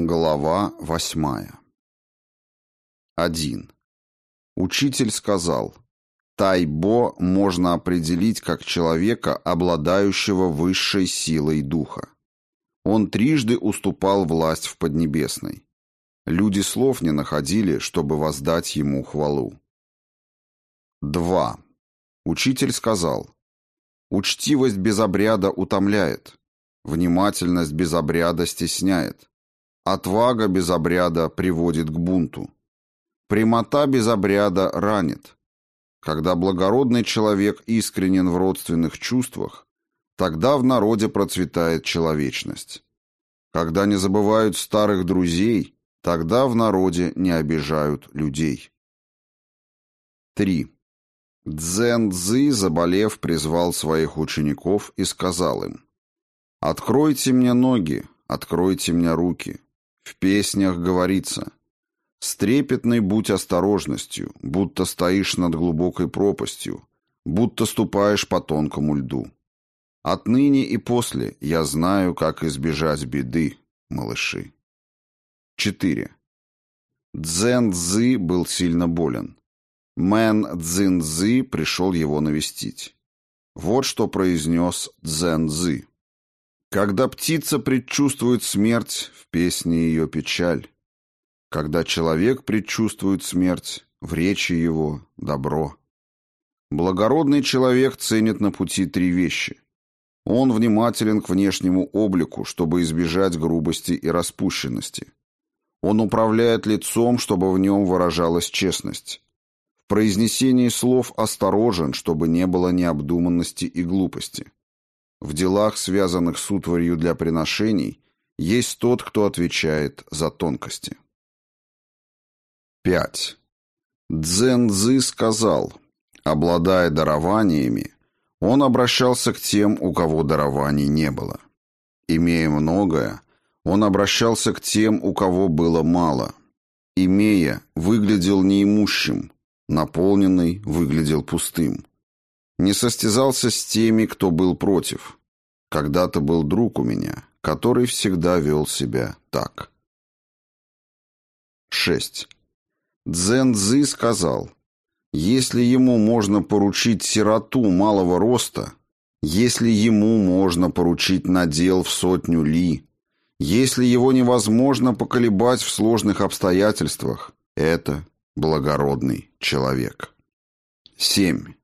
Глава восьмая 1. Учитель сказал, Тайбо можно определить как человека, обладающего высшей силой духа. Он трижды уступал власть в Поднебесной. Люди слов не находили, чтобы воздать ему хвалу. 2. Учитель сказал, Учтивость без обряда утомляет, внимательность без обряда стесняет, отвага без обряда приводит к бунту, прямота без обряда ранит. Когда благородный человек искренен в родственных чувствах, тогда в народе процветает человечность. Когда не забывают старых друзей, тогда в народе не обижают людей. 3. Цзэн Цзы, заболев, призвал своих учеников и сказал им, «Откройте мне ноги, откройте мне руки. В песнях говорится, «С будь осторожностью, будто стоишь над глубокой пропастью, будто ступаешь по тонкому льду. Отныне и после я знаю, как избежать беды, малыши». 4. Цзэн Цзы был сильно болен. Мэн Цзин-Цзы пришел его навестить. Вот что произнес Цзэн-Цзы. «Когда птица предчувствует смерть, в песне ее печаль. Когда человек предчувствует смерть, в речи его добро. Благородный человек ценит на пути три вещи. Он внимателен к внешнему облику, чтобы избежать грубости и распущенности. Он управляет лицом, чтобы в нем выражалась честность произнесении слов осторожен, чтобы не было необдуманности и глупости. В делах, связанных с утварью для приношений, есть тот, кто отвечает за тонкости. 5. Цзэнзы сказал, обладая дарованиями, он обращался к тем, у кого дарований не было. Имея многое, он обращался к тем, у кого было мало. Имея, выглядел неимущим, наполненный, выглядел пустым. Не состязался с теми, кто был против. Когда-то был друг у меня, который всегда вел себя так. 6. Цзэн Цзы сказал, если ему можно поручить сироту малого роста, если ему можно поручить надел в сотню ли, если его невозможно поколебать в сложных обстоятельствах, это благородный человек. 7.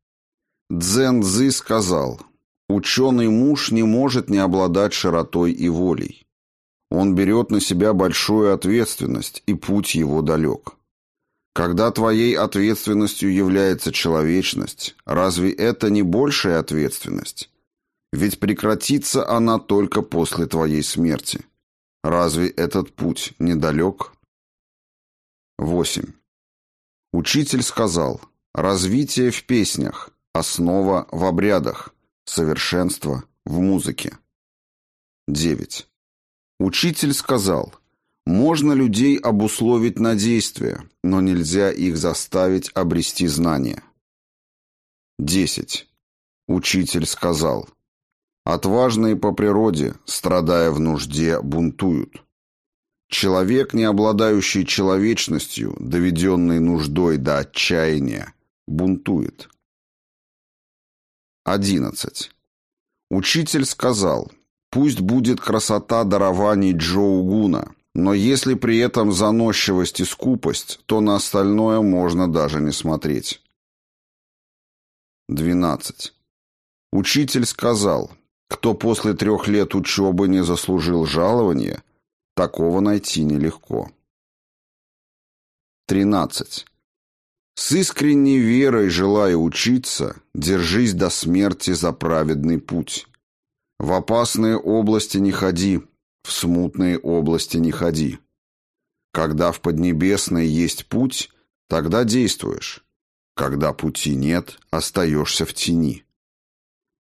Цзэн Цзы сказал, «Ученый муж не может не обладать широтой и волей. Он берет на себя большую ответственность, и путь его далек. Когда твоей ответственностью является человечность, разве это не большая ответственность? Ведь прекратится она только после твоей смерти. Разве этот путь недалек? 8. Учитель сказал, развитие в песнях, основа в обрядах, совершенство в музыке. 9. Учитель сказал, можно людей обусловить на действие, но нельзя их заставить обрести знания. 10. Учитель сказал, отважные по природе, страдая в нужде, бунтуют. Человек, не обладающий человечностью, доведенный нуждой до отчаяния, бунтует. 11. Учитель сказал, пусть будет красота дарований Джоугуна, но если при этом заносчивость и скупость, то на остальное можно даже не смотреть. 12. Учитель сказал, кто после трех лет учебы не заслужил жалования – Такого найти нелегко. 13. С искренней верой желая учиться, держись до смерти за праведный путь. В опасные области не ходи, в смутные области не ходи. Когда в Поднебесной есть путь, тогда действуешь. Когда пути нет, остаешься в тени.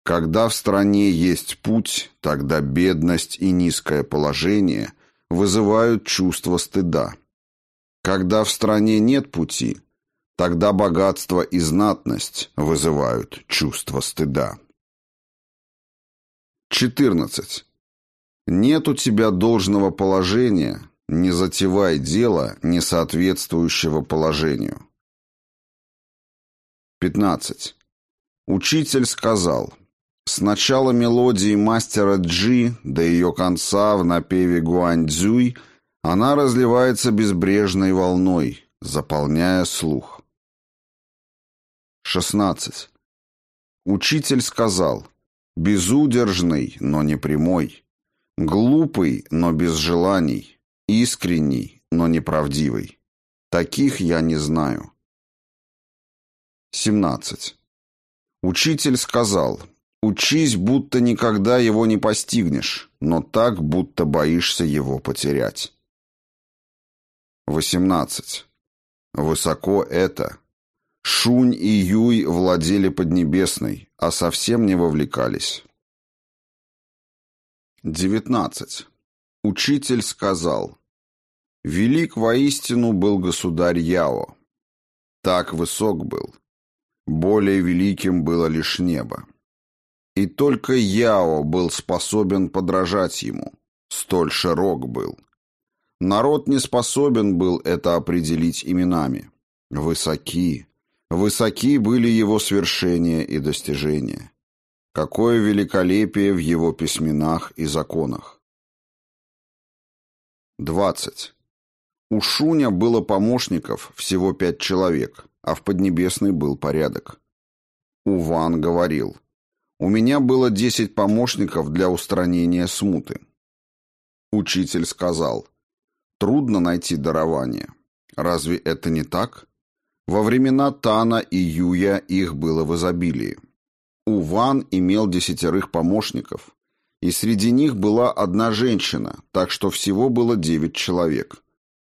Когда в стране есть путь, тогда бедность и низкое положение вызывают чувство стыда. Когда в стране нет пути, тогда богатство и знатность вызывают чувство стыда. 14. Нет у тебя должного положения, Не затевай дело, не соответствующего положению. 15. Учитель сказал, с начала мелодии мастера Джи до ее конца в напеве Гуаньцзюй она разливается безбрежной волной, заполняя слух. 16. Учитель сказал, безудержный, но не прямой, глупый, но без желаний, искренний, но неправдивый. Таких я не знаю. 17. Учитель сказал, учись, будто никогда его не постигнешь, но так, будто боишься его потерять. 18. Высоко это. Шунь и Юй владели Поднебесной, а совсем не вовлекались. 19. Учитель сказал, «Велик воистину был государь Яо. Так высок был. Более великим было лишь небо. И только Яо был способен подражать ему. Столь широк был. Народ не способен был это определить именами. Высоки, высоки были его свершения и достижения. Какое великолепие в его письменах и законах. 20. У Шуня было помощников всего пять человек, а в Поднебесной был порядок. Уван говорил, «У меня было десять помощников для устранения смуты». Учитель сказал, «Трудно найти дарование. Разве это не так? Во времена Тана и Юя их было в изобилии. Уван имел десятерых помощников, и среди них была одна женщина, так что всего было девять человек.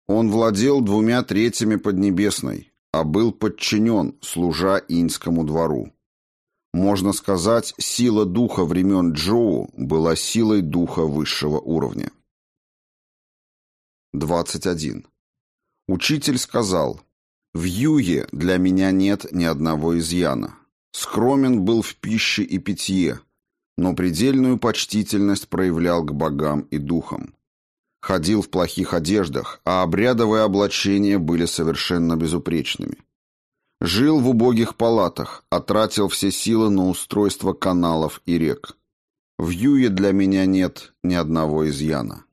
Он владел двумя третьими Поднебесной, а был подчинен, служа иньскому двору. Можно сказать, сила духа времен Джоу была силой духа высшего уровня. 21. Учитель сказал, «В Юе для меня нет ни одного изъяна. Скромен был в пище и питье, но предельную почтительность проявлял к богам и духам. Ходил в плохих одеждах, а обрядовые облачения были совершенно безупречными. Жил в убогих палатах, а тратил все силы на устройство каналов и рек. В Юе для меня нет ни одного изъяна.